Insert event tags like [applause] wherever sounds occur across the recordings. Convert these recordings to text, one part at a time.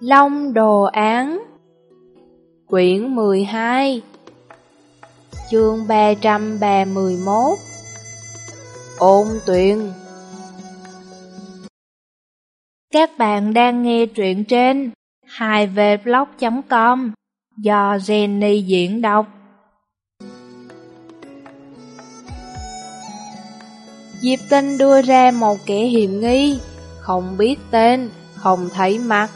Long Đồ Án. Quyển 12 Chương 331 Ôn Tuyền. Các bạn đang nghe truyện trên 2vblog.com do Jenny diễn đọc. Diệp Tinh đưa ra một kẻ hiểm nghi, không biết tên, không thấy mặt,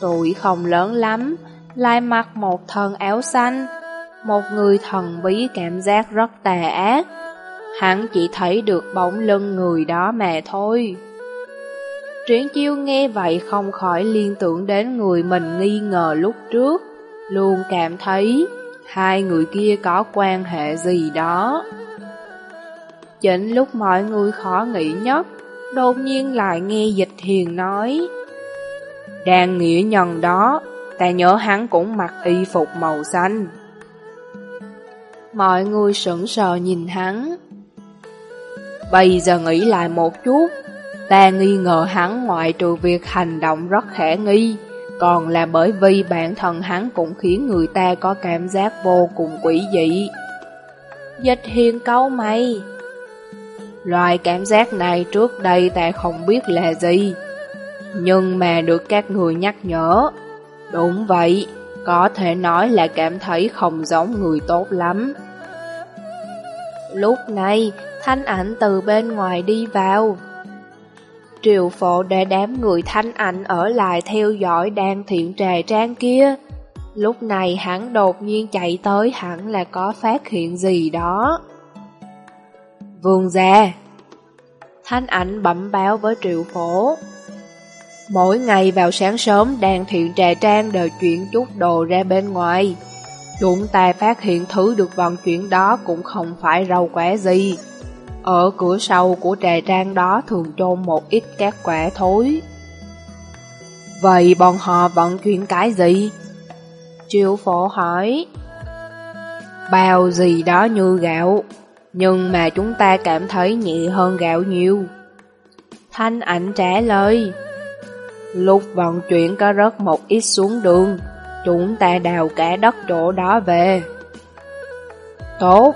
tuổi không lớn lắm, lại mặc một thân áo xanh, một người thần bí cảm giác rất tà ác. Hắn chỉ thấy được bóng lưng người đó mà thôi. Triển chiêu nghe vậy không khỏi liên tưởng đến người mình nghi ngờ lúc trước, luôn cảm thấy hai người kia có quan hệ gì đó. Chính lúc mọi người khó nghĩ nhất, đột nhiên lại nghe dịch thiền nói. Đang nghĩa nhân đó, ta nhớ hắn cũng mặc y phục màu xanh. Mọi người sững sờ nhìn hắn. Bây giờ nghĩ lại một chút, ta nghi ngờ hắn ngoại trừ việc hành động rất khả nghi, còn là bởi vì bản thân hắn cũng khiến người ta có cảm giác vô cùng quỷ dị. Dịch hiền câu mày. Loại cảm giác này trước đây ta không biết là gì, nhưng mà được các người nhắc nhở. Đúng vậy, có thể nói là cảm thấy không giống người tốt lắm. Lúc này, thanh ảnh từ bên ngoài đi vào. Triều phổ để đám người thanh ảnh ở lại theo dõi đang thiện trà trang kia. Lúc này hắn đột nhiên chạy tới hẳn là có phát hiện gì đó. Vương gia Thanh ảnh bẩm báo với triệu phổ. Mỗi ngày vào sáng sớm đàn thiện trà trang đều chuyển chút đồ ra bên ngoài. Chúng ta phát hiện thứ được vận chuyển đó cũng không phải rau quả gì. Ở cửa sau của trà trang đó thường chôn một ít các quả thối. Vậy bọn họ vận chuyển cái gì? Triệu phổ hỏi. Bao gì đó như gạo, nhưng mà chúng ta cảm thấy nhẹ hơn gạo nhiều. Thanh ảnh trả lời. Lúc vận chuyển có rớt một ít xuống đường, chúng ta đào cả đất chỗ đó về. Tốt!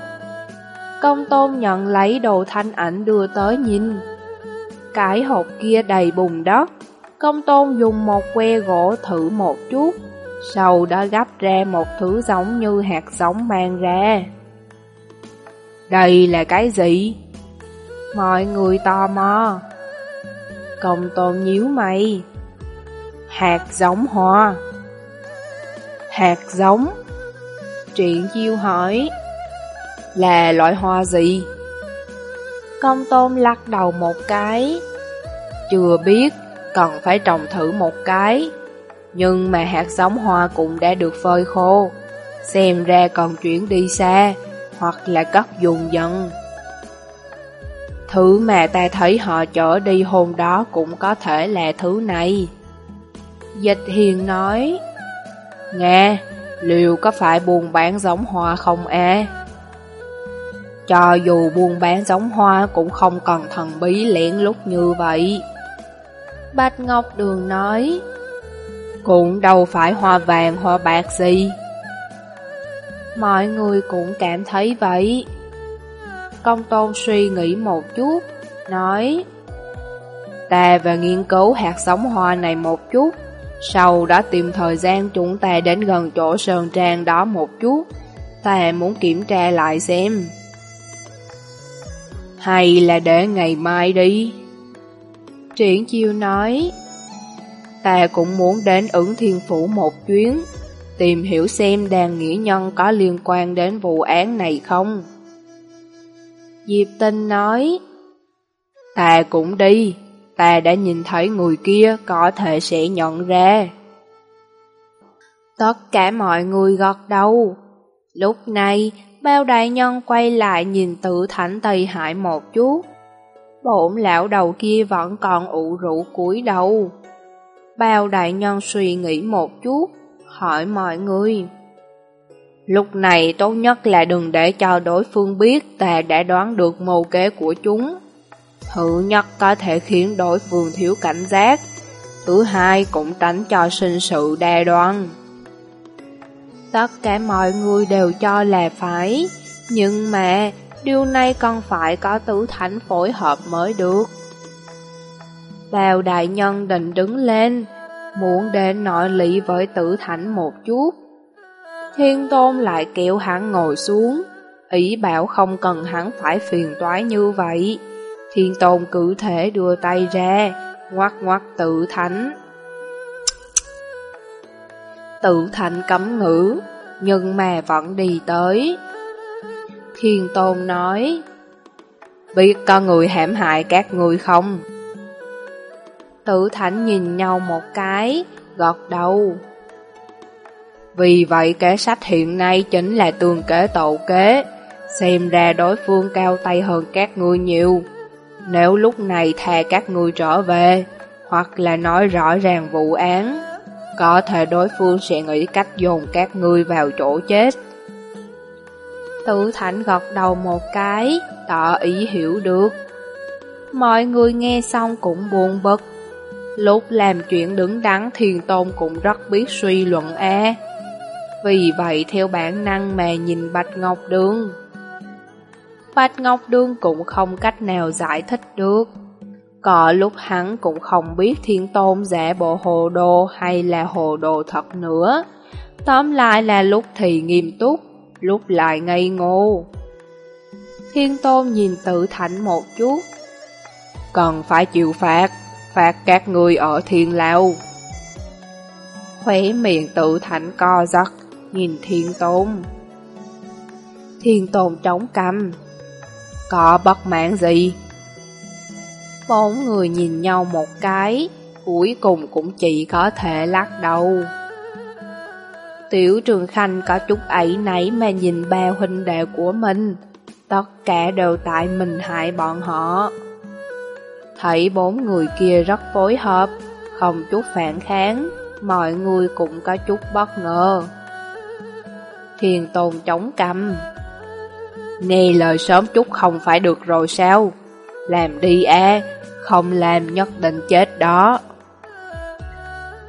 Công tôn nhận lấy đồ thanh ảnh đưa tới nhìn. Cái hộp kia đầy bùn đất, công tôn dùng một que gỗ thử một chút, sau đó gấp ra một thứ giống như hạt giống mang ra. Đây là cái gì? Mọi người tò mò. Công tôn nhíu mày. Hạt giống hoa. Hạt giống? Truyện chiêu hỏi. Là loại hoa gì? Công tôm lắc đầu một cái. Chưa biết, cần phải trồng thử một cái. Nhưng mà hạt giống hoa cũng đã được phơi khô. Xem ra còn chuyển đi xa, hoặc là cất dùng dần. Thứ mà ta thấy họ chở đi hôm đó cũng có thể là thứ này. Dịch hiền nói, Nghe, liệu có phải buôn bán giống hoa không e? Cho dù buôn bán giống hoa cũng không cần thần bí lén lút như vậy. Bạch Ngọc Đường nói, Cũng đâu phải hoa vàng hoa bạc gì. Mọi người cũng cảm thấy vậy. Công tôn suy nghĩ một chút, nói Ta và nghiên cứu hạt giống hoa này một chút, sau đó tìm thời gian chúng ta đến gần chỗ sơn trang đó một chút, ta muốn kiểm tra lại xem. Hay là để ngày mai đi? Triển chiêu nói, ta cũng muốn đến ứng thiên phủ một chuyến, tìm hiểu xem đàn nghĩa nhân có liên quan đến vụ án này không. Diệp Tinh nói, Ta cũng đi, ta đã nhìn thấy người kia có thể sẽ nhận ra. Tất cả mọi người gật đầu. Lúc này, bao đại nhân quay lại nhìn tự thảnh Tây hại một chút. Bổn lão đầu kia vẫn còn ụ rũ cúi đầu. Bao đại nhân suy nghĩ một chút, hỏi mọi người. Lúc này tốt nhất là đừng để cho đối phương biết ta đã đoán được mưu kế của chúng. Thứ nhất có thể khiến đối phương thiếu cảnh giác, Thứ hai cũng tránh cho sinh sự đa đoan. Tất cả mọi người đều cho là phải, nhưng mà điều này còn phải có tứ thánh phối hợp mới được. Bào đại nhân định đứng lên, muốn để nội lý với tử thánh một chút. Thiên tôn lại kéo hắn ngồi xuống, ý bảo không cần hắn phải phiền toái như vậy. Thiên tôn cử thể đưa tay ra, ngoắt ngoắt tự thánh. Tự thành cấm ngữ, nhưng mà vẫn đi tới. Thiên tôn nói, biết có người hãm hại các người không? Tự thánh nhìn nhau một cái, gọt đầu. Vì vậy kế sách hiện nay chính là tường kế tổ kế, xem ra đối phương cao tay hơn các ngươi nhiều. Nếu lúc này thà các ngươi trở về, hoặc là nói rõ ràng vụ án, có thể đối phương sẽ nghĩ cách dồn các ngươi vào chỗ chết. Tử Thạnh gật đầu một cái, tỏ ý hiểu được. Mọi người nghe xong cũng buồn bực. Lúc làm chuyện đứng đắn thiền tôn cũng rất biết suy luận e. Vì vậy theo bản năng mà nhìn Bạch Ngọc Đường. Bạch Ngọc Đương cũng không cách nào giải thích được. Có lúc hắn cũng không biết thiên tôn giả bộ hồ đồ hay là hồ đồ thật nữa. Tóm lại là lúc thì nghiêm túc, lúc lại ngây ngô. Thiên tôn nhìn tự thảnh một chút. Cần phải chịu phạt, phạt các người ở thiên lao. Khóe miệng tự thảnh co giật, nhìn thiên tôn. Thiên tôn chống cằm. Có bất mãn gì? Bốn người nhìn nhau một cái, cuối cùng cũng chỉ có thể lắc đầu. Tiểu Trường Khanh có chút ấy nấy mà nhìn ba huynh đệ của mình, tất cả đều tại mình hại bọn họ. Thấy bốn người kia rất phối hợp, không chút phản kháng, mọi người cũng có chút bất ngờ. Thiền Tôn chống cằm. Nghe lời sớm chút không phải được rồi sao? Làm đi à, không làm nhất định chết đó.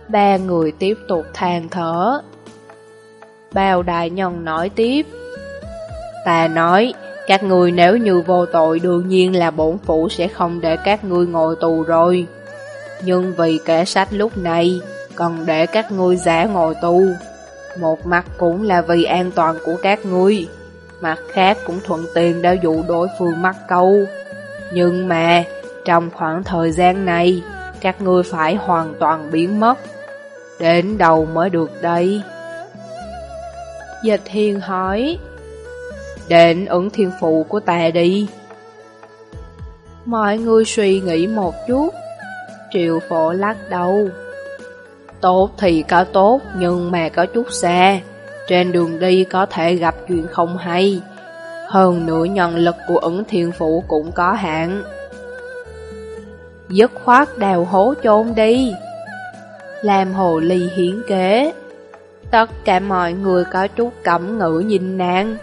Ba người tiếp tục than thở. Bao đại nhân nói tiếp. Ta nói, các người nếu như vô tội đương nhiên là bổn phủ sẽ không để các ngươi ngồi tù rồi. Nhưng vì kẻ sách lúc này, cần để các ngươi giả ngồi tù. Một mặt cũng là vì an toàn của các ngươi, mặt khác cũng thuận tiện để dụ đối phương mắc câu. Nhưng mà, trong khoảng thời gian này, các ngươi phải hoàn toàn biến mất. Đến đầu mới được đây. Dịch Hiền hỏi, Đến ứng thiên phụ của ta đi. Mọi người suy nghĩ một chút, triệu phổ lắc đầu. Tốt thì có tốt, nhưng mà có chút xa. Trên đường đi có thể gặp chuyện không hay. Hơn nữa nhân lực của ứng thiên phụ cũng có hạn. Dứt khoát đào hố chôn đi. Làm hồ ly hiến kế. Tất cả mọi người có chút cẩm ngữ nhìn nàng.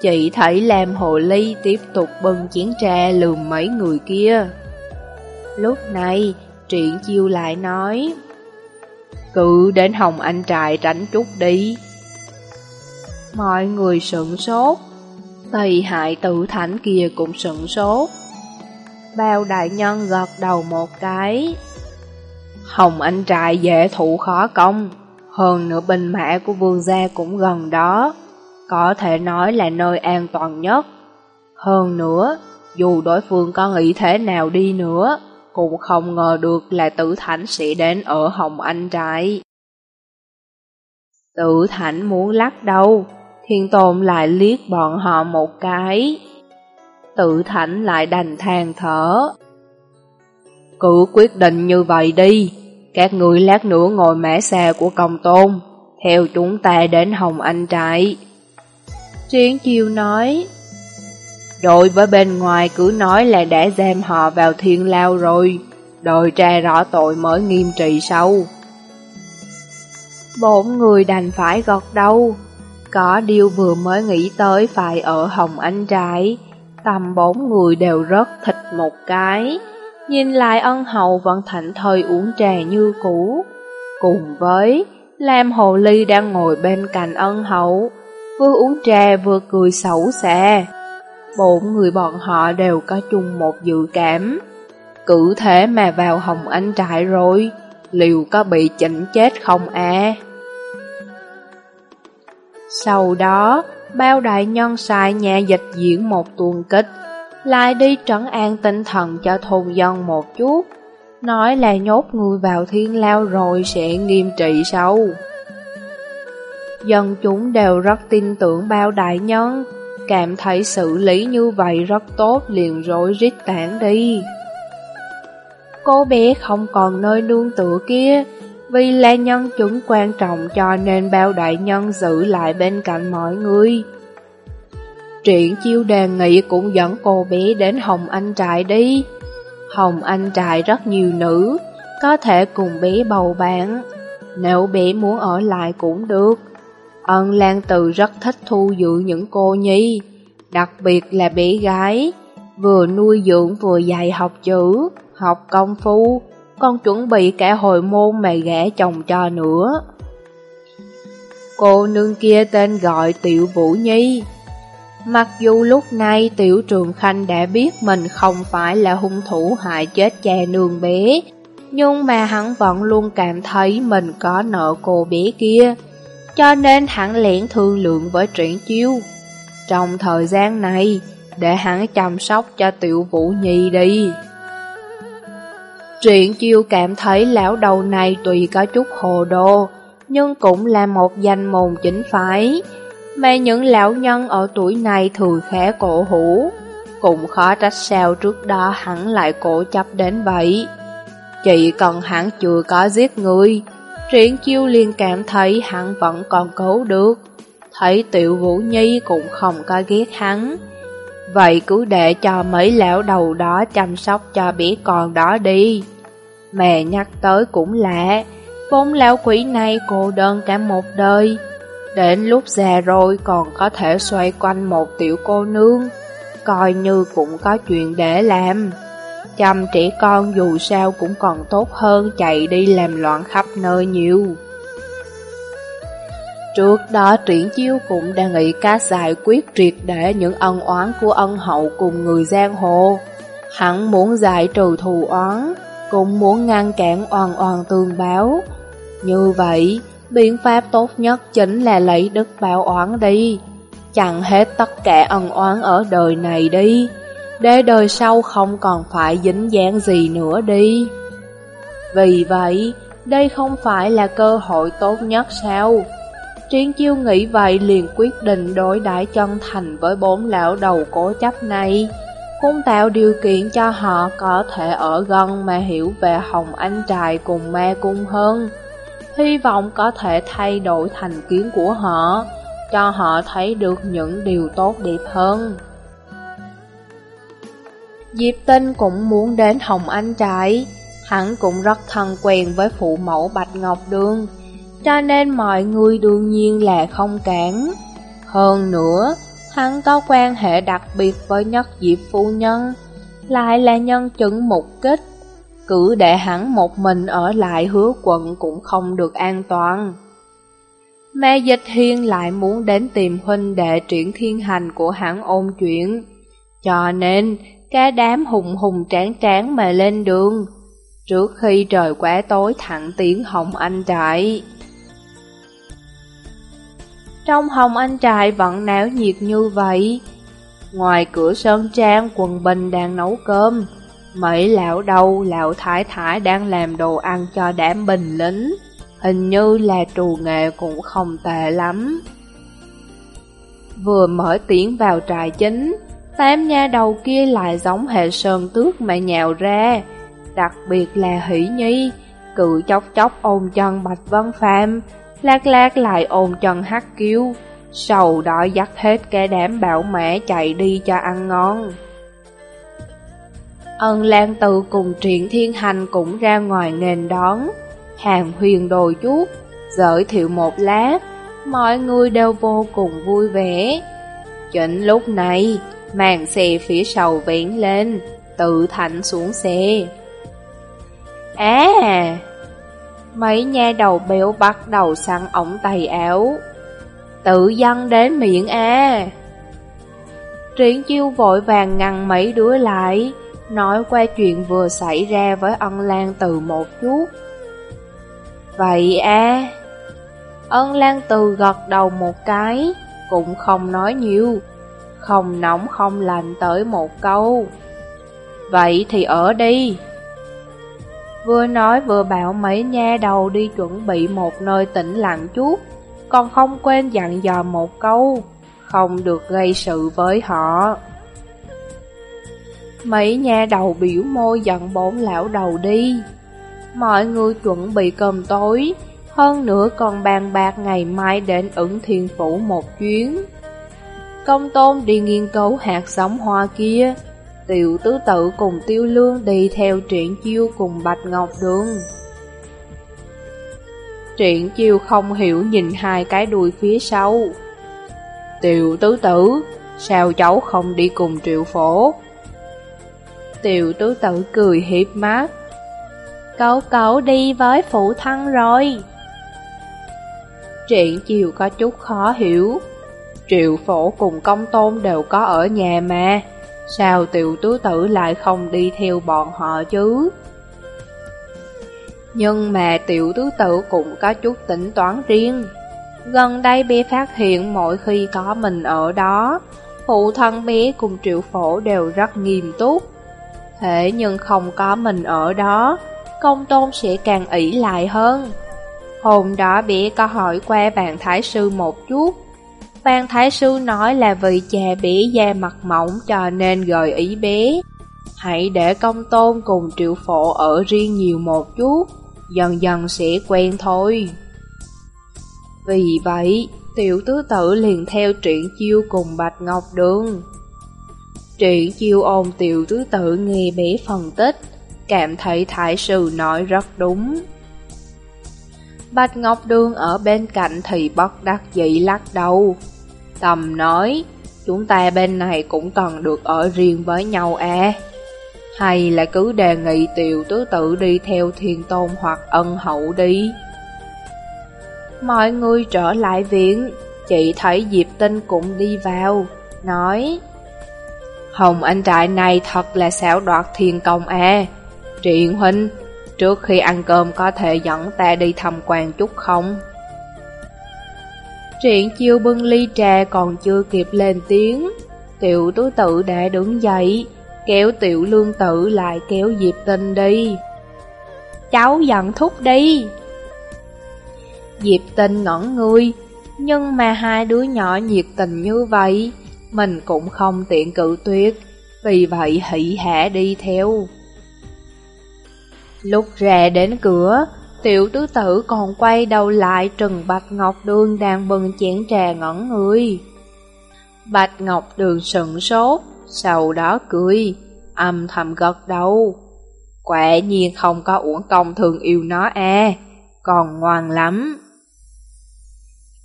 Chỉ thấy làm hồ ly tiếp tục bưng chén trà lườm mấy người kia. Lúc này, triển chiêu lại nói, Cứ đến Hồng Anh Trại tránh chút đi. Mọi người sửng sốt, Tây hại tự thánh kia cũng sửng sốt. Bao đại nhân gật đầu một cái. Hồng Anh Trại dễ thụ khó công, hơn nữa binh mã của vương gia cũng gần đó, có thể nói là nơi an toàn nhất. Hơn nữa, dù đối phương có nghĩ thế nào đi nữa, cũng không ngờ được là tử thánh sẽ đến ở Hồng Anh Trại. Tử thánh muốn lắc đầu, thiên tôn lại liếc bọn họ một cái. tự thảnh lại đành than thở. Cứ quyết định như vậy đi, các người lát nữa ngồi mẻ xe của công tôn, theo chúng ta đến Hồng Anh Trại. Triển chiêu nói, Đội với bên ngoài cứ nói là đã giam họ vào thiên lao rồi, đòi tra rõ tội mới nghiêm trị sâu. Bốn người đành phải gọt đầu, có điều vừa mới nghĩ tới phải ở Hồng Anh Trại, tầm bốn người đều rất thịt một cái, Nhìn lại ân hậu vẫn thảnh thời uống trà như cũ. Cùng với Lam Hồ Ly đang ngồi bên cạnh ân hậu, vừa uống trà vừa cười xấu xa. Bốn người bọn họ đều có chung một dự cảm. Cứ thế mà vào Hồng Anh trại rồi, liệu có bị chỉnh chết không à? Sau đó, bao đại nhân sai nhà dịch diễn một tuần kịch, lại đi trấn an tinh thần cho thôn dân một chút, nói là nhốt người vào thiên lao rồi sẽ nghiêm trị sâu. Dân chúng đều rất tin tưởng bao đại nhân, cảm thấy xử lý như vậy rất tốt liền rối rít tản đi. Cô bé không còn nơi nương tựa kia, vì là nhân chứng quan trọng cho nên bao đại nhân giữ lại bên cạnh mọi người. Triển chiêu đề nghị cũng dẫn cô bé đến Hồng Anh Trại đi. Hồng Anh Trại rất nhiều nữ, có thể cùng bé bầu bạn. Nếu bé muốn ở lại cũng được. Ân Lan Từ rất thích thu dưỡng những cô nhi, đặc biệt là bé gái, vừa nuôi dưỡng vừa dạy học chữ, học công phu, con chuẩn bị cả hồi môn mà gả chồng cho nữa. Cô nương kia tên gọi Tiểu Vũ Nhi. Mặc dù lúc này Tiểu Trường Khanh đã biết mình không phải là hung thủ hại chết cha nương bé, nhưng mà hắn vẫn luôn cảm thấy mình có nợ cô bé kia, cho nên hắn lén thương lượng với Triển Chiêu. Trong thời gian này, để hắn chăm sóc cho Tiểu Vũ Nhi đi. Truyện chiêu cảm thấy lão đầu này tùy có chút hồ đồ, nhưng cũng là một danh môn chính phái. Mà những lão nhân ở tuổi này thường khẽ cổ hủ, cũng khó trách sao trước đó hắn lại cổ chấp đến vậy. Chỉ cần hắn chưa có giết người, Triển chiêu liền cảm thấy hắn vẫn còn cứu được. Thấy tiểu vũ nhi cũng không có ghét hắn. Vậy cứ để cho mấy lão đầu đó chăm sóc cho bé con đó đi. Mẹ nhắc tới cũng lạ, vốn lão quỷ này cô đơn cả một đời. Đến lúc già rồi còn có thể xoay quanh một tiểu cô nương, coi như cũng có chuyện để làm. Chăm trẻ con dù sao cũng còn tốt hơn chạy đi làm loạn khắp nơi nhiều. Trước đó triển chiêu cũng đề nghị cách giải quyết triệt để những ân oán của ân hậu cùng người giang hồ. Hắn muốn giải trừ thù oán, cũng muốn ngăn cản oan oan tương báo. Như vậy, biện pháp tốt nhất chính là lấy đức báo oán đi, chặn hết tất cả ân oán ở đời này đi, để đời sau không còn phải dính dáng gì nữa đi. Vì vậy, đây không phải là cơ hội tốt nhất sao? Triển chiêu nghĩ vậy liền quyết định đối đãi chân thành với bốn lão đầu cố chấp này cũng tạo điều kiện cho họ có thể ở gần mà hiểu về Hồng Anh Trài cùng ma cung hơn. Hy vọng có thể thay đổi thành kiến của họ, cho họ thấy được những điều tốt đẹp hơn. Diệp Tinh cũng muốn đến Hồng Anh Trại, hắn cũng rất thân quen với phụ mẫu Bạch Ngọc Đường, cho nên mọi người đương nhiên là không cản. Hơn nữa, Hắn có quan hệ đặc biệt với nhất diệp phu nhân, lại là nhân chứng mục kích. Cứ để hắn một mình ở lại hứa quận cũng không được an toàn. Mẹ dịch hiên lại muốn đến tìm huynh đệ triển thiên hành của hắn ôn chuyện. Cho nên, cả đám hùng hùng tráng tráng mà lên đường. Trước khi trời quá tối thẳng tiến Hồng Anh trại. Trong hồng anh trại vẫn náo nhiệt như vậy. Ngoài cửa sơn trang quần bình đang nấu cơm, mấy lão đầu lão thái thái đang làm đồ ăn cho đám bình lính. Hình như là trù nghệ cũng không tệ lắm. Vừa mở tiếng vào trại chính, tám nha đầu kia lại giống hệ sơn tước mà nhào ra. Đặc biệt là Hỷ Nhi, cự chốc chốc ôm chân Bạch Vân Phạm, Lát lát lại ôm chân hắt kiêu, sầu đó dắt hết cái đám bảo mẹ chạy đi cho ăn ngon. Ân Lan Từ cùng Triển Thiên Hành cũng ra ngoài nền đón, hàng huyền đồi chút, giới thiệu một lát, mọi người đều vô cùng vui vẻ. Chỉnh lúc này, màn xe phía sau vén lên, tự thạnh xuống xe. À! Mấy nha đầu béo bắt đầu săn ống tay áo. Tự dân đến miệng à! Triển chiêu vội vàng ngăn mấy đứa lại, nói qua chuyện vừa xảy ra với ân lan từ một chút. Vậy à? Ân lan từ gật đầu một cái, cũng không nói nhiều, không nóng không lạnh tới một câu. Vậy thì ở đi. Vừa nói vừa bảo mấy nha đầu đi chuẩn bị một nơi tĩnh lặng chút, còn không quên dặn dò một câu, không được gây sự với họ. Mấy nha đầu biểu môi dặn bốn lão đầu đi. Mọi người chuẩn bị cơm tối, hơn nữa còn bàn bạc ngày mai đến ứng thiên phủ một chuyến. Công tôn đi nghiên cứu hạt giống hoa kia, tiểu tứ tự cùng tiêu lương đi theo truyện chiêu cùng Bạch Ngọc Đường. Truyện chiêu không hiểu nhìn hai cái đuôi phía sau. Tiểu tứ tử, sao cháu không đi cùng triệu phổ? Tiểu tứ tử cười hiếp mát. Cậu cậu đi với phụ thân rồi. Truyện chiều có chút khó hiểu. Triệu phổ cùng công tôn đều có ở nhà mà. Sao tiểu tứ tử lại không đi theo bọn họ chứ? Nhưng mà tiểu tứ tử cũng có chút tính toán riêng. Gần đây bé phát hiện mỗi khi có mình ở đó, phụ thân bé cùng triệu phổ đều rất nghiêm túc. Thế nhưng không có mình ở đó, công tôn sẽ càng ỷ lại hơn. Hôm đó bé có hỏi qua bạn thái sư một chút. Phan thái sư nói là vì cha bé da mặt mỏng cho nên gợi ý bé. Hãy để công tôn cùng triệu phổ ở riêng nhiều một chút, dần dần sẽ quen thôi. Vì vậy, tiểu tứ tử liền theo truyện chiêu cùng Bạch Ngọc Đường. Truyện chiêu ôm tiểu tứ tử nghe bé phân tích, cảm thấy thái sư nói rất đúng. Bạch Ngọc Đường ở bên cạnh thì bất đắc dĩ lắc đầu. Tầm nói, chúng ta bên này cũng cần được ở riêng với nhau à. Hay là cứ đề nghị tiểu tứ tự đi theo thiên tôn hoặc ân hậu đi. Mọi người trở lại viện, chị thấy Diệp Tinh cũng đi vào, nói Hồng anh trại này thật là xảo đoạt thiên công à. Triện huynh, trước khi ăn cơm có thể dẫn ta đi tham quan chút không? Triện chiêu bưng ly trà còn chưa kịp lên tiếng, tiểu tứ tự đã đứng dậy, kéo tiểu lương tự lại kéo Diệp Tinh đi. Cháu giận thúc đi. Diệp Tinh ngẩn người, nhưng mà hai đứa nhỏ nhiệt tình như vậy, mình cũng không tiện cự tuyệt, vì vậy hỷ hả đi theo. Lúc ra đến cửa, tiểu tứ tử còn quay đầu lại Trần Bạch Ngọc Đường đang bưng chén trà ngẩn người. Bạch Ngọc Đường sững sốt, sau đó cười, âm thầm gật đầu. Quả nhiên không có uổng công thường yêu nó à, còn ngoan lắm.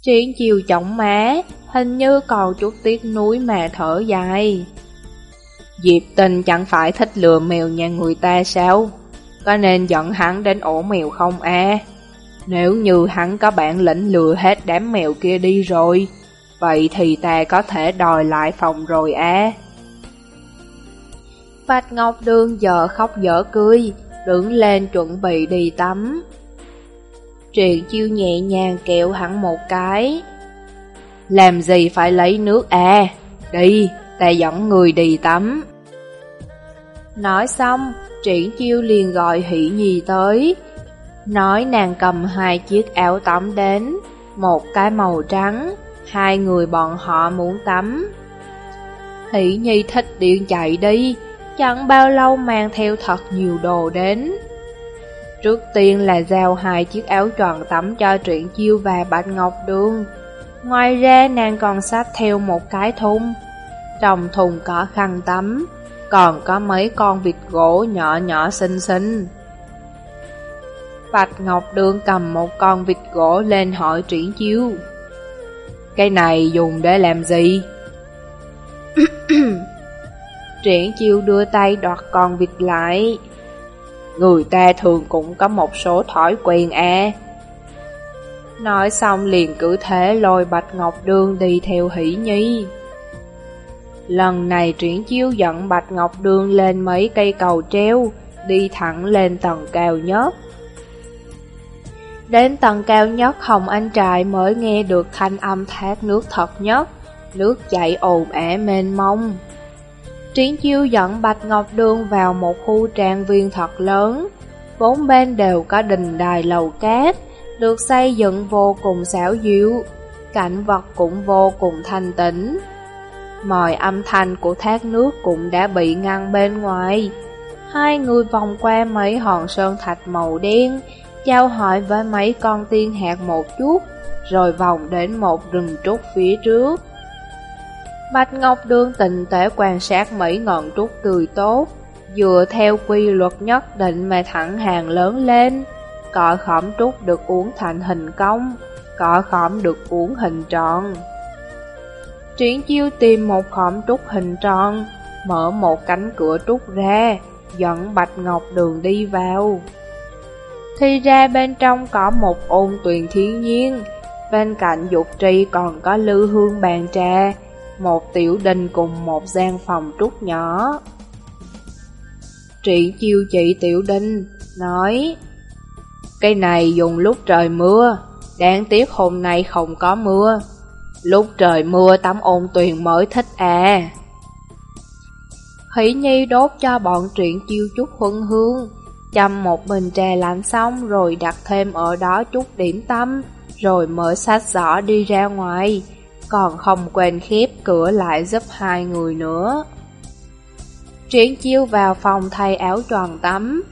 Triển chiều chóng má, hình như còn chút tiếc núi mà thở dài. Diệp tình chẳng phải thích lừa mèo nhà người ta sao? Có nên dẫn hắn đến ổ mèo không à? Nếu như hắn có bản lĩnh lừa hết đám mèo kia đi rồi, vậy thì ta có thể đòi lại phòng rồi à? Bạch Ngọc Đường giờ khóc dở cười, đứng lên chuẩn bị đi tắm. Triền chiêu nhẹ nhàng kẹo hắn một cái. Làm gì phải lấy nước à? Đi, ta dẫn người đi tắm. Nói xong, triển chiêu liền gọi hỷ nhi tới. Nói nàng cầm hai chiếc áo tắm đến, một cái màu trắng, hai người bọn họ muốn tắm. Hỷ nhi thích điện chạy đi, chẳng bao lâu mang theo thật nhiều đồ đến. Trước tiên là giao hai chiếc áo tròn tắm cho Truyện Chiêu và Bạch Ngọc Đường. Ngoài ra nàng còn xách theo một cái thùng. Trong thùng có khăn tắm, còn có mấy con vịt gỗ nhỏ nhỏ xinh xinh. Bạch Ngọc Đường cầm một con vịt gỗ lên hỏi Triển Chiêu. Cái này dùng để làm gì? [coughs] Triển chiêu đưa tay đoạt con vịt lại. Người ta thường cũng có một số thói quen à. Nói xong liền cứ thế lôi Bạch Ngọc Đường đi theo hỷ nhi. Lần này triển chiêu dẫn Bạch Ngọc Đường lên mấy cây cầu treo, đi thẳng lên tầng cao nhất. Đến tầng cao nhất Hồng Anh Trại mới nghe được thanh âm thác nước thật nhất, nước chảy ồn ẻ mênh mông. Triển chiêu dẫn Bạch Ngọc Đường vào một khu trang viên thật lớn, bốn bên đều có đình đài lầu cát, được xây dựng vô cùng xảo diệu, cảnh vật cũng vô cùng thanh tĩnh. Mọi âm thanh của thác nước cũng đã bị ngăn bên ngoài. Hai người vòng qua mấy hòn sơn thạch màu đen, trao hỏi với mấy con tiên hạt một chút, rồi vòng đến một rừng trúc phía trước. Bạch Ngọc Đương tình tế quan sát mấy ngọn trúc tươi tốt, dựa theo quy luật nhất định mà thẳng hàng lớn lên. Cọ khóm trúc được uống thành hình cong, cọ khóm được uống hình tròn. Triển chiêu tìm một khóm trúc hình tròn, mở một cánh cửa trúc ra, dẫn Bạch Ngọc Đường đi vào. Thì ra bên trong có một ôn tuyền thiên nhiên, bên cạnh dục trì còn có lư hương bàn trà, một tiểu đình cùng một gian phòng trúc nhỏ. Triển chiêu chị tiểu đình, nói Cây này dùng lúc trời mưa, đáng tiếc hôm nay không có mưa. Lúc trời mưa tắm ôn tuyền mới thích à. Hỷ Nhi đốt cho bọn truyện chiêu chút huân hương, chăm một bình trà lạnh xong rồi đặt thêm ở đó chút điểm tâm, rồi mở sách giỏ đi ra ngoài, còn không quên khép cửa lại giúp hai người nữa. Triển chiêu vào phòng thay áo tròn tắm,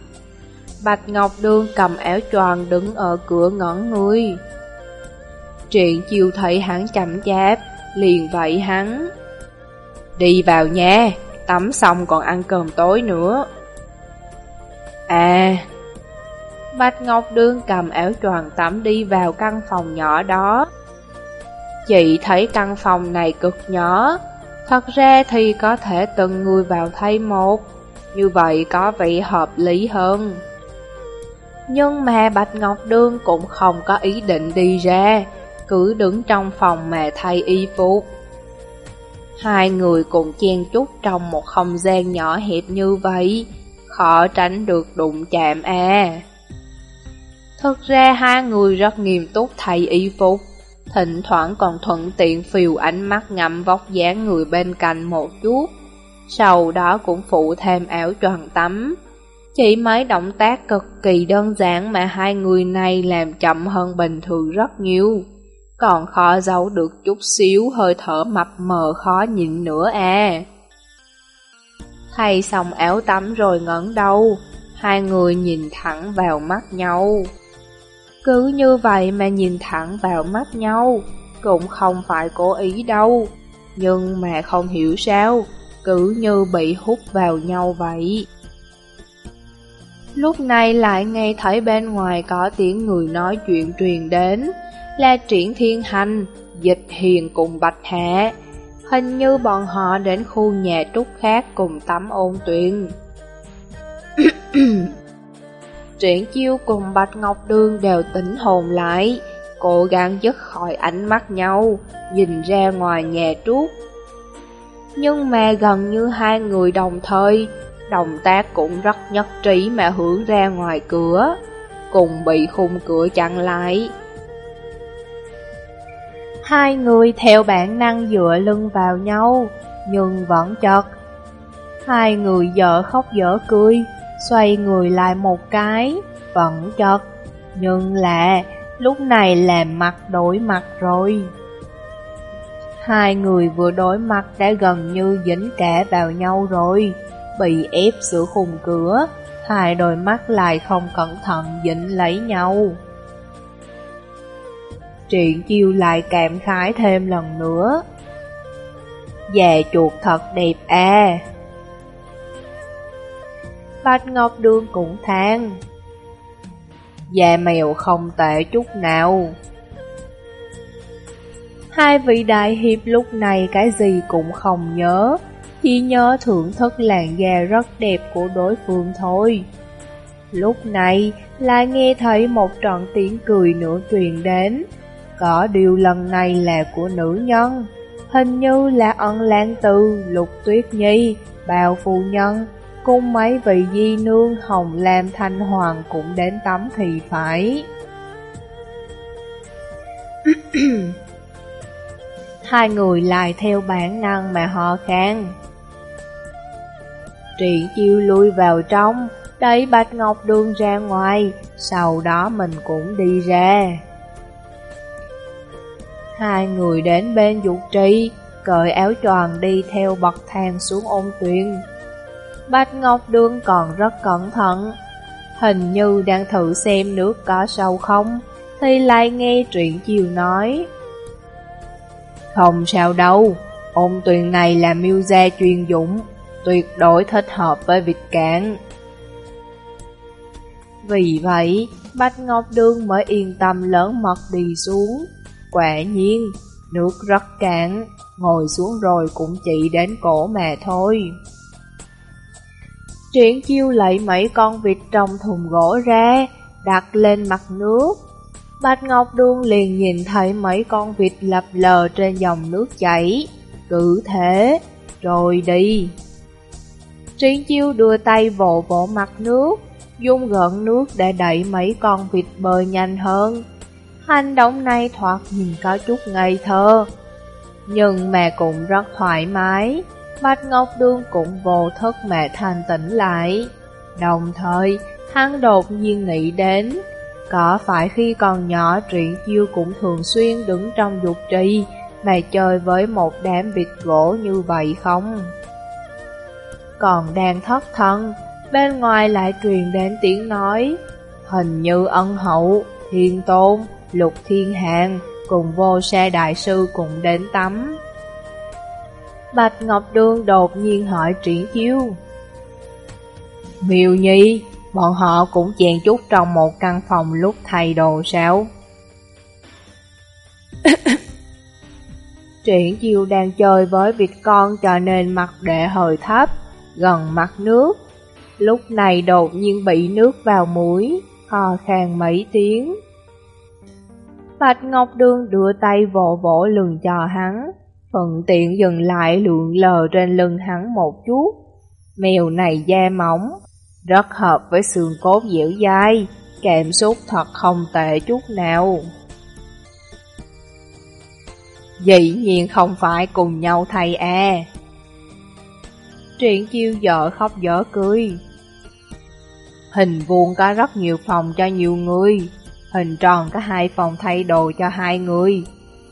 Bạch Ngọc Đương cầm áo choàng đứng ở cửa ngẩn người. Triện chiều thấy hắn chậm chạp, liền vậy hắn. Đi vào nha, tắm xong còn ăn cơm tối nữa. À, Bạch Ngọc Đương cầm áo choàng tắm đi vào căn phòng nhỏ đó. Chị thấy căn phòng này cực nhỏ, thật ra thì có thể từng người vào thay một, như vậy có vị hợp lý hơn. Nhưng mà Bạch Ngọc Đương cũng không có ý định đi ra, cứ đứng trong phòng mà thay y phục. Hai người cùng chen chúc trong một không gian nhỏ hẹp như vậy, khó tránh được đụng chạm à. Thực ra hai người rất nghiêm túc thay y phục, thỉnh thoảng còn thuận tiện phiều ánh mắt ngắm vóc dáng người bên cạnh một chút, sau đó cũng phụ thêm áo choàng tắm. Chỉ mấy động tác cực kỳ đơn giản mà hai người này làm chậm hơn bình thường rất nhiều. Còn khó giấu được chút xíu hơi thở mập mờ khó nhịn nữa à. Thay xong áo tắm rồi ngẩng đầu, hai người nhìn thẳng vào mắt nhau. Cứ như vậy mà nhìn thẳng vào mắt nhau, cũng không phải cố ý đâu. Nhưng mà không hiểu sao, cứ như bị hút vào nhau vậy. Lúc này lại nghe thấy bên ngoài có tiếng người nói chuyện truyền đến, là triển thiên hành, dịch hiền cùng bạch hạ. Hình như bọn họ đến khu nhà trúc khác cùng tắm ôn tuyển. [coughs] triển chiêu cùng bạch ngọc đương đều tỉnh hồn lại, cố gắng dứt khỏi ánh mắt nhau, nhìn ra ngoài nhà trúc. Nhưng mà gần như hai người đồng thời, Động tác cũng rất nhất trí mà hướng ra ngoài cửa, cùng bị khung cửa chặn lại. Hai người theo bản năng dựa lưng vào nhau, nhưng vẫn chật. Hai người dở khóc dở cười, xoay người lại một cái, vẫn chật. Nhưng là, lúc này là mặt đổi mặt rồi. Hai người vừa đối mặt đã gần như dính cả vào nhau rồi bị ép giữa khung cửa, hai đôi mắt lại không cẩn thận dính lấy nhau. Truyện chiêu lại cảm khái thêm lần nữa. Già chuột thật đẹp à! Bạch Ngọc Đương cũng than. Da mèo không tệ chút nào. Hai vị đại hiệp lúc này cái gì cũng không nhớ, chỉ nhớ thưởng thức làn da rất đẹp của đối phương thôi. Lúc này lại nghe thấy một trận tiếng cười nữa truyền đến, có điều lần này là của nữ nhân, hình như là ân lan tư, lục tuyết nhi, bào phu nhân, cùng mấy vị di nương hồng lam thanh hoàng cũng đến tắm thì phải. [clears throat] Hai người lại theo bản năng mà họ khen. Triển chiêu lui vào trong, đẩy Bạch Ngọc Đường ra ngoài, sau đó mình cũng đi ra. Hai người đến bên dục trì, cởi áo choàng đi theo bậc thang xuống ôn tuyền. Bạch Ngọc đương còn rất cẩn thận, hình như đang thử xem nước có sâu không, thì lại nghe truyện chiều nói. Không sao đâu, ôn tuyền này là miêu gia chuyên dụng, tuyệt đối thích hợp với vịt cạn. Vì vậy, Bạch Ngọc đương mới yên tâm lớn mật đi xuống. Quả nhiên, nước rất cạn, ngồi xuống rồi cũng chỉ đến cổ mà thôi. Triển chiêu lấy mấy con vịt trong thùng gỗ ra, đặt lên mặt nước. Bạch Ngọc Đương liền nhìn thấy mấy con vịt lập lờ trên dòng nước chảy. Cứ thế, rồi đi. Triển chiêu đưa tay vỗ vỗ mặt nước, dùng gợn nước để đẩy mấy con vịt bơi nhanh hơn. Hành động này thoạt nhìn có chút ngây thơ, nhưng mà cũng rất thoải mái. Bạch Ngọc Đường cũng vô thức mẹ thanh tỉnh lại. Đồng thời, hắn đột nhiên nghĩ đến, có phải khi còn nhỏ truyện chiêu cũng thường xuyên đứng trong dục trì mà chơi với một đám vịt gỗ như vậy không? Còn đang thất thân, bên ngoài lại truyền đến tiếng nói, hình như ân hậu, thiên tôn, lục thiên hàng, cùng vô xe đại sư cùng đến tắm. Bạch Ngọc Đường đột nhiên hỏi triển chiêu. Miêu Nhi, bọn họ cũng chèn chút trong một căn phòng lúc thay đồ sao? [coughs] triển chiêu đang chơi với vịt con cho nên mặt đệ hơi thấp, gần mặt nước. Lúc này đột nhiên bị nước vào mũi, ho khan mấy tiếng. Bạch Ngọc Đường đưa tay vỗ vỗ lưng cho hắn, thuận tiện dừng lại lượn lờ trên lưng hắn một chút. Mèo này da mỏng, rất hợp với xương cốt dẻo dai, cảm xúc thật không tệ chút nào. Dĩ nhiên không phải cùng nhau thầy à. Truyện chiêu vợ khóc dở cười. Hình vuông có rất nhiều phòng cho nhiều người, hình tròn có hai phòng thay đồ cho hai người.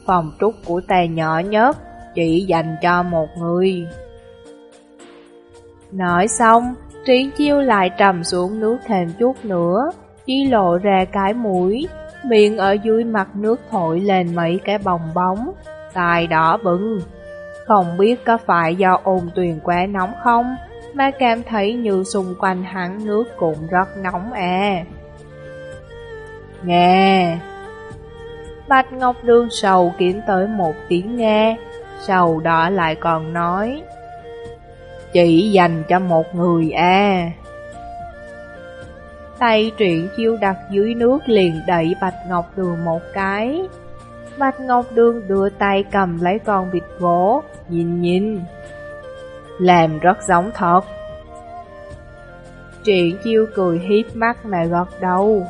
Phòng trúc của tề nhỏ nhất, chỉ dành cho một người. Nói xong, Triển chiêu lại trầm xuống nước thêm chút nữa, chỉ lộ ra cái mũi, miệng ở dưới mặt nước thổi lên mấy cái bong bóng, tai đỏ bừng. Không biết có phải do ôn tuyền quá nóng không, mà cảm thấy như xung quanh hắn nước cũng rất nóng à. Nghe! Bạch Ngọc Đường sầu kiếm tới một tiếng nghe, Sầu đỏ lại còn nói Chỉ dành cho một người à. Tay truyện chiêu đặt dưới nước liền đẩy Bạch Ngọc Đường một cái. Bạch Ngọc Đường đưa tay cầm lấy con vịt gỗ, nhìn nhìn. Làm rất giống thật. Truyện chiêu cười hiếp mắt mà gật đầu.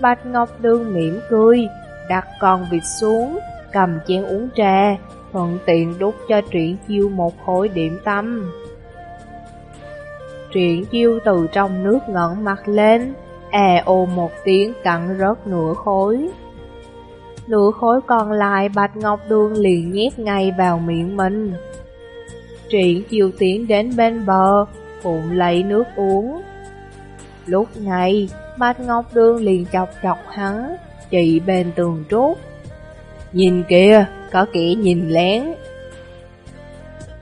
Bạch Ngọc Đường mỉm cười, đặt con vịt xuống, cầm chén uống trà, thuận tiện đút cho Truyện Chiêu một khối điểm tâm. Truyện Chiêu từ trong nước ngẩng mặt lên, à ô một tiếng cặn rớt nửa khối. Nửa khối còn lại Bạch Ngọc Đường liền nhét ngay vào miệng mình. Truyện Chiêu tiến đến bên bờ, phụng lấy nước uống. Lúc này, Bạch Ngọc Đường liền chọc chọc hắn, chỉ bên tường trốt. Nhìn kìa, có kẻ nhìn lén.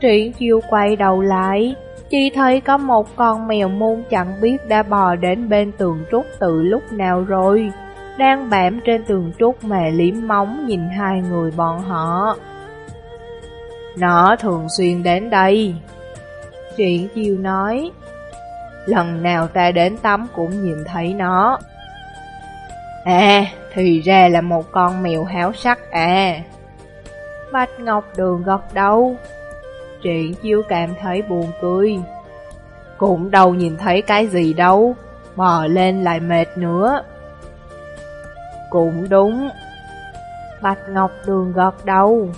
Triển chiêu quay đầu lại, chỉ thấy có một con mèo môn chẳng biết đã bò đến bên tường trúc từ lúc nào rồi, đang bám trên tường trúc mà liếm móng nhìn hai người bọn họ. Nó thường xuyên đến đây, Triển chiêu nói, lần nào ta đến tắm cũng nhìn thấy nó. À, thì ra là một con mèo háo sắc à. Bạch Ngọc Đường gật đầu. Truyện chiêu cảm thấy buồn cười. Cũng đâu nhìn thấy cái gì đâu, bò lên lại mệt nữa. Cũng đúng. Bạch Ngọc Đường gật đầu.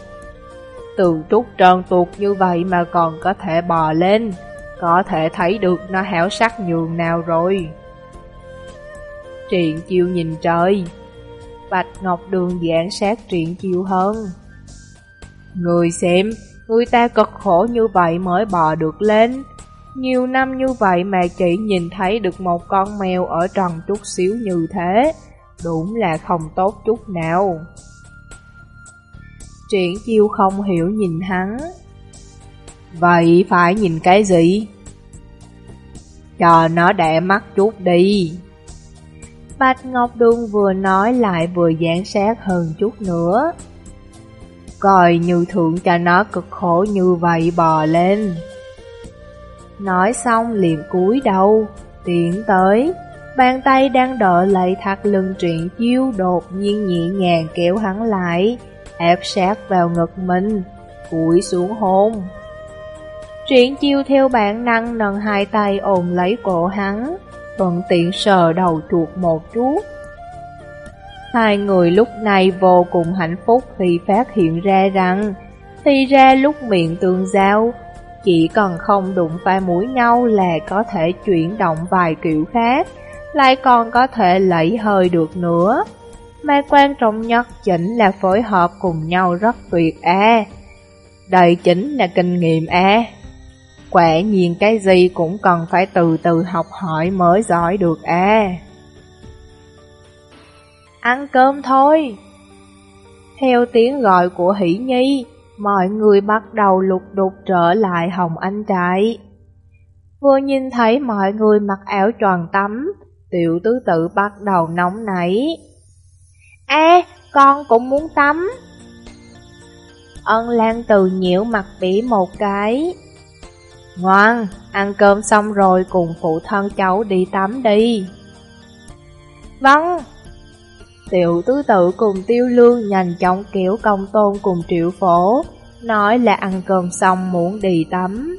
Từ trúc trơn tuột như vậy mà còn có thể bò lên, có thể thấy được nó hảo sắc nhường nào rồi. Triện chiêu nhìn trời, Bạch Ngọc Đường giảng sát triện chiêu hơn. Người xem, người ta cực khổ như vậy mới bò được lên. Nhiều năm như vậy mà chỉ nhìn thấy được một con mèo ở trần chút xíu như thế, đúng là không tốt chút nào. Triển chiêu không hiểu nhìn hắn. Vậy phải nhìn cái gì? Cho nó đẻ mắt chút đi. Bạch Ngọc Đường vừa nói lại vừa giảng sát hơn chút nữa. Coi như thượng cho nó cực khổ như vậy bò lên. Nói xong liền cúi đầu, tiến tới, bàn tay đang đợi lại thắt lưng truyện chiêu đột nhiên nhẹ nhàng kéo hắn lại, ép sát vào ngực mình, cúi xuống hôn. Triển chiêu theo bản năng nâng hai tay ôm lấy cổ hắn, thuận tiện sờ đầu chuột một chút. Hai người lúc này vô cùng hạnh phúc khi phát hiện ra rằng, thì ra lúc miệng tương giao, chỉ cần không đụng phải mũi nhau là có thể chuyển động vài kiểu khác, lại còn có thể lẫy hơi được nữa. Mà quan trọng nhất chính là phối hợp cùng nhau rất tuyệt à. Đây chính là kinh nghiệm à. Quả nhiên cái gì cũng cần phải từ từ học hỏi mới giỏi được à. Ăn cơm thôi. Theo tiếng gọi của Hỷ Nhi, mọi người bắt đầu lục đục trở lại Hồng Anh trại. Vừa nhìn thấy mọi người mặc áo tròn tắm, tiểu tứ tự bắt đầu nóng nảy. a con cũng muốn tắm. Ân Lan từ nhiễu mặt bỉ một cái. Ngoan, ăn cơm xong rồi cùng phụ thân cháu đi tắm đi. Vâng. Tiểu tứ tự cùng tiêu lương nhanh chóng kéo công tôn cùng triệu phổ, nói là ăn cơm xong muốn đi tắm.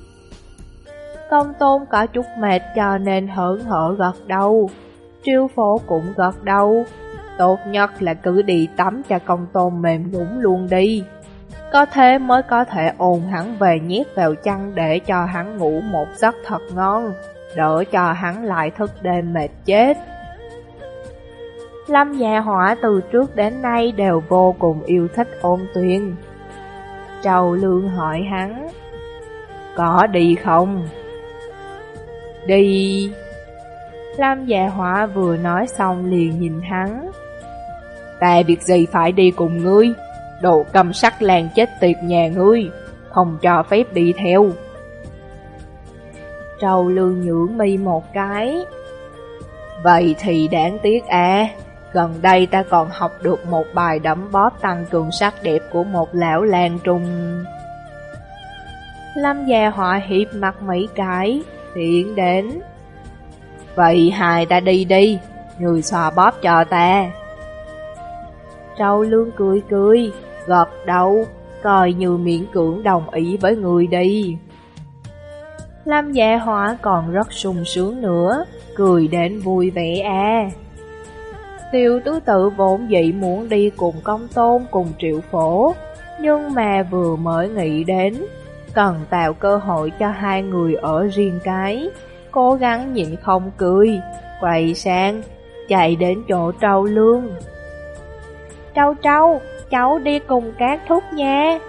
Công tôn có chút mệt cho nên hỡn hở gật đầu, triệu phổ cũng gật đầu. Tốt nhất là cứ đi tắm cho công tôn mềm nhũng luôn đi. Có thế mới có thể ồn hắn về nhét vào chăn để cho hắn ngủ một giấc thật ngon, đỡ cho hắn lại thức đêm mệt chết. Lâm nhà họa từ trước đến nay đều vô cùng yêu thích ôn tuyền. Trầu lương hỏi hắn, có đi không? Đi... Lâm dạ họa vừa nói xong liền nhìn hắn. Ta việc gì phải đi cùng ngươi? Đồ cầm sắc làng chết tiệt nhà ngươi, không cho phép đi theo. Trâu lương nhưỡng mi một cái. Vậy thì đáng tiếc à, gần đây ta còn học được một bài đấm bóp tăng cường sắc đẹp của một lão làng trung. Lâm già họa hiệp mặt mấy cái, tiện đến. Vậy hai ta đi đi, người xòa bóp cho ta. Trâu lương cười cười, gật đầu, coi như miễn cưỡng đồng ý với người đi. Lâm dạ họa còn rất sung sướng nữa, cười đến vui vẻ à. Tiêu tứ tự vốn dĩ muốn đi cùng công tôn cùng triệu phổ, nhưng mà vừa mới nghĩ đến, cần tạo cơ hội cho hai người ở riêng cái, cố gắng nhịn không cười, quay sang, chạy đến chỗ trâu lương. Trâu trâu, cháu đi cùng các thúc nha.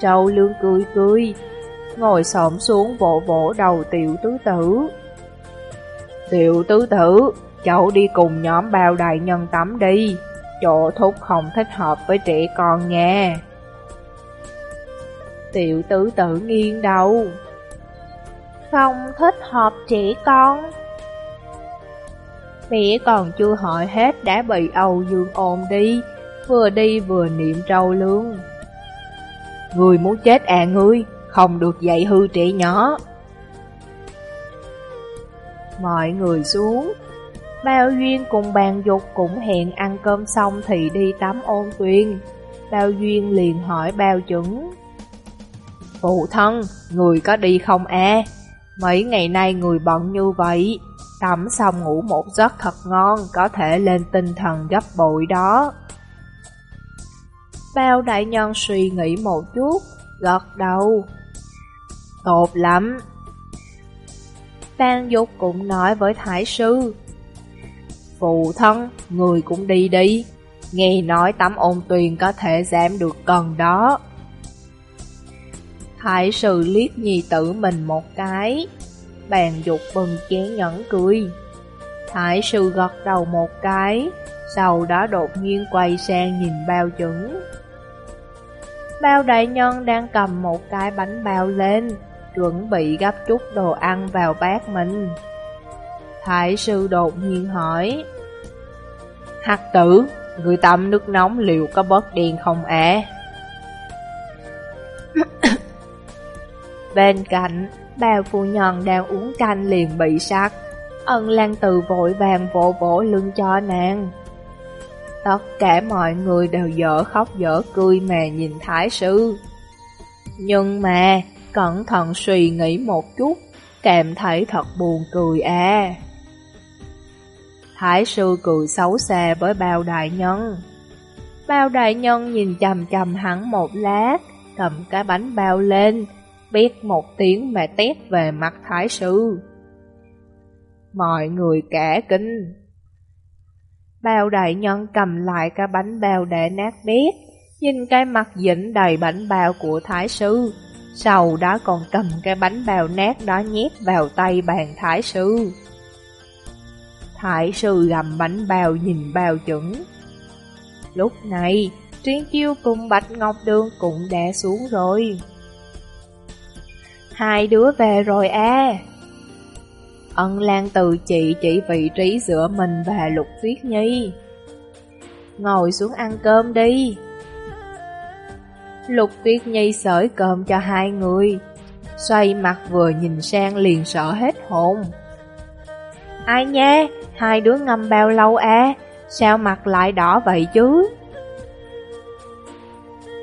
Trâu lương cười cười, ngồi xổm xuống vỗ vỗ đầu tiểu tứ tử. Tiểu tứ tử, cháu đi cùng nhóm bao đại nhân tắm đi, chỗ thúc không thích hợp với trẻ con nha. Tiểu tứ tử nghiêng đầu. Không thích hợp trẻ con. Mẹ còn chưa hỏi hết đã bị Âu Dương ôm đi, vừa đi vừa niệm trâu lương. Người muốn chết à ngươi, không được dạy hư trẻ nhỏ. Mọi người xuống, Bao Duyên cùng bàn dục cũng hẹn ăn cơm xong thì đi tắm ôn tuyên Bao Duyên liền hỏi bao chứng. Phụ thân, người có đi không à? Mấy ngày nay người bận như vậy, tắm xong ngủ một giấc thật ngon, có thể lên tinh thần gấp bội đó. Bao đại nhân suy nghĩ một chút, gật đầu. Tốt lắm. Ban Dục cũng nói với Thái Sư. Phụ thân, người cũng đi đi. Nghe nói tắm ôn tuyền có thể giảm được cần đó. Thái Sư liếc nhi tử mình một cái. Bàn Dục bừng chén nhẫn cười. Thái Sư gật đầu một cái, sau đó đột nhiên quay sang nhìn bao chứng. Bao đại nhân đang cầm một cái bánh bao lên, chuẩn bị gấp chút đồ ăn vào bát mình. Thái sư đột nhiên hỏi, Hắc tử, người tắm nước nóng liệu có bớt điên không ạ? [coughs] Bên cạnh, bà phụ nhân đang uống canh liền bị sặc, Ân Lan Từ vội vàng vỗ vỗ lưng cho nàng. Tất cả mọi người đều dở khóc dở cười mà nhìn Thái sư. Nhưng mà, cẩn thận suy nghĩ một chút, cảm thấy thật buồn cười à. Thái sư cười xấu xa với bao đại nhân. Bao đại nhân nhìn chầm chầm hắn một lát, cầm cái bánh bao lên, biết một tiếng mà tét về mặt thái sư. Mọi người cả kinh. Bao đại nhân cầm lại cái bánh bao để nát bét, nhìn cái mặt dĩnh đầy bánh bao của thái sư, sau đó còn cầm cái bánh bao nát đó nhét vào tay bàn thái sư. Thái sư gầm bánh bao nhìn bao chuẩn. Lúc này, Triến Chiêu cùng Bạch Ngọc Đường cũng đã xuống rồi. Hai đứa về rồi à. Ân Lan từ chị chỉ vị trí giữa mình và Lục Tuyết Nhi. Ngồi xuống ăn cơm đi. Lục Tuyết Nhi sởi cơm cho hai người, xoay mặt vừa nhìn sang liền sợ hết hồn. Ai nha, hai đứa ngâm bao lâu à, sao mặt lại đỏ vậy chứ?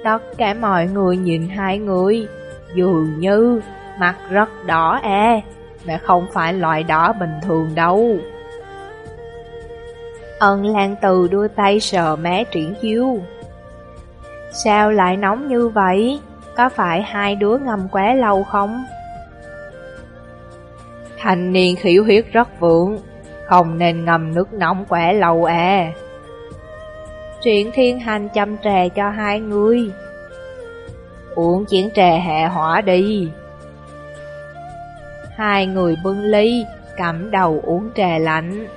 Tất cả mọi người nhìn hai người, dường như mặt rất đỏ e mà không phải loại đỏ bình thường đâu. Ân Lan Từ đưa tay sờ mé triển chiêu. Sao lại nóng như vậy? Có phải hai đứa ngâm quá lâu không? Thành niên khỉu huyết rất vượng, không nên ngâm nước nóng quá lâu e. à. Chuyện thiên hành chăm trà cho hai người. Uống chén trà hạ hỏa đi. Hai người bưng ly, cắm đầu uống trà lạnh.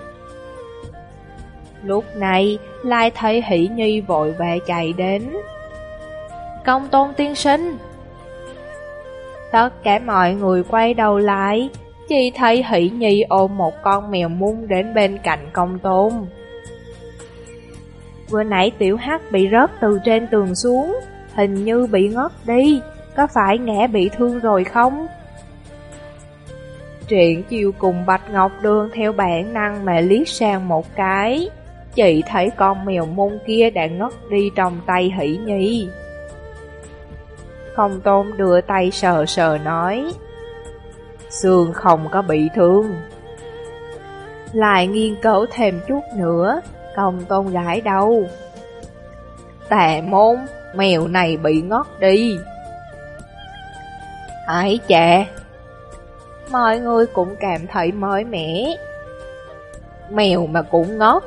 Lúc này, Lai thấy Hỷ Nhi vội vã chạy đến. Công tôn tiên sinh Tất cả mọi người quay đầu lại Chỉ thấy Hỷ Nhi ôm một con mèo mung đến bên cạnh công tôn Vừa nãy tiểu hắc bị rớt từ trên tường xuống Hình như bị ngất đi Có phải ngã bị thương rồi không? Truyện chiều cùng Bạch Ngọc Đường theo bản năng mà liếc sang một cái. Chị thấy con mèo mông kia đã ngất đi trong tay Hỷ Nhi. Không tôn đưa tay sờ sờ nói Xương không có bị thương. Lại nghiên cứu thêm chút nữa Công tôn gãi đâu. Tà môn, Mèo này bị ngất đi. Ái chà Mọi người cũng cảm thấy mới mẻ Mèo mà cũng ngốc.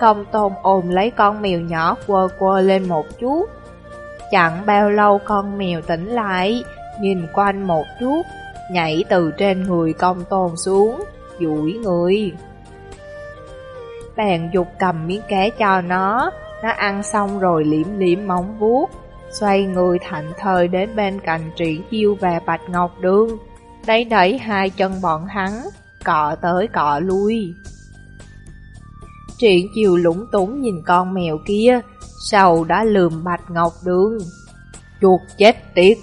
Công tôn ôm lấy con mèo nhỏ quơ quơ lên một chút Chẳng bao lâu con mèo tỉnh lại, nhìn quanh một chút, nhảy từ trên người công tôn xuống, duỗi người. Bàn dục cầm miếng cá cho nó, nó ăn xong rồi liếm liếm móng vuốt, xoay người thạnh thời đến bên cạnh Trị chiêu và bạch ngọc đường, đẩy đẩy hai chân bọn hắn, cọ tới cọ lui. Triển chiều lũng túng nhìn con mèo kia, Sầu đã lườm Bạch Ngọc Đường. chuột chết tiệt.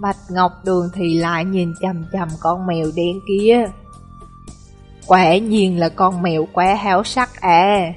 Bạch Ngọc Đường thì lại nhìn chầm chầm con mèo đen kia. Quả nhiên là con mèo quá háo sắc à.